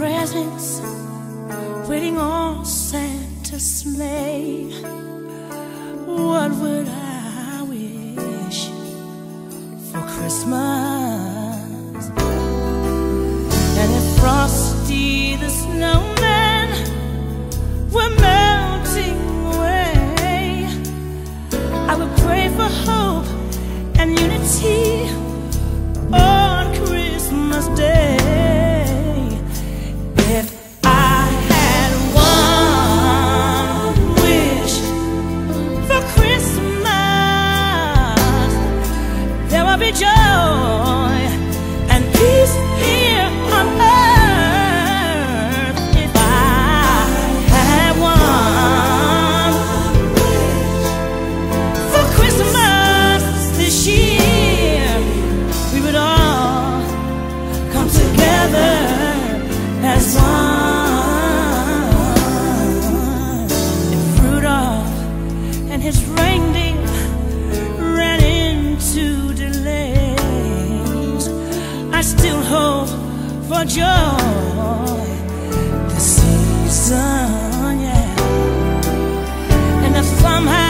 presents waiting on Santa's sleigh. What would I wish for Christmas? And if Frosty the Snowman. his reindeer ran into delays. I still hope for joy this season, yeah. And if somehow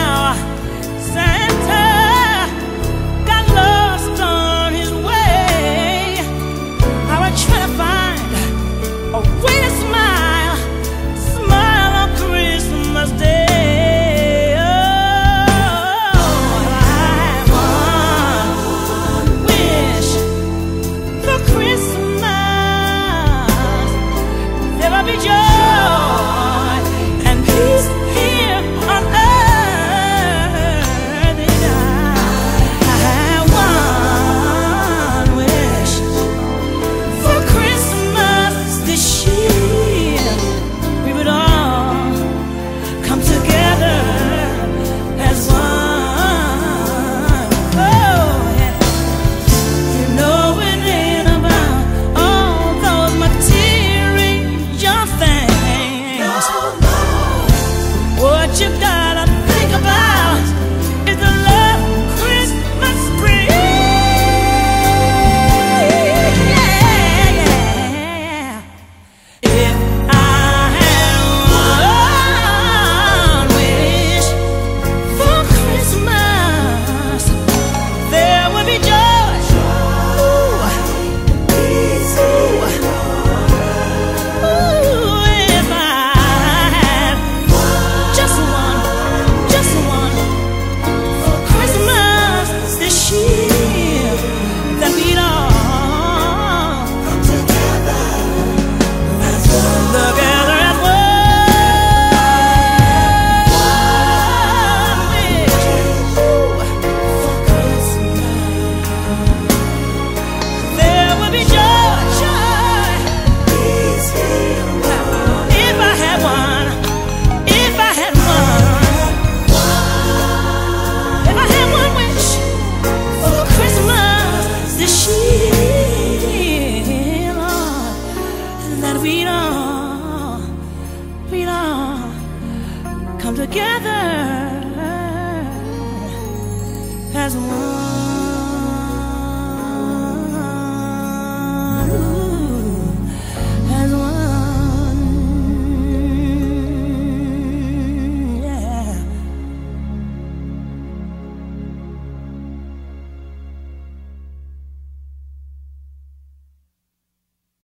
as one.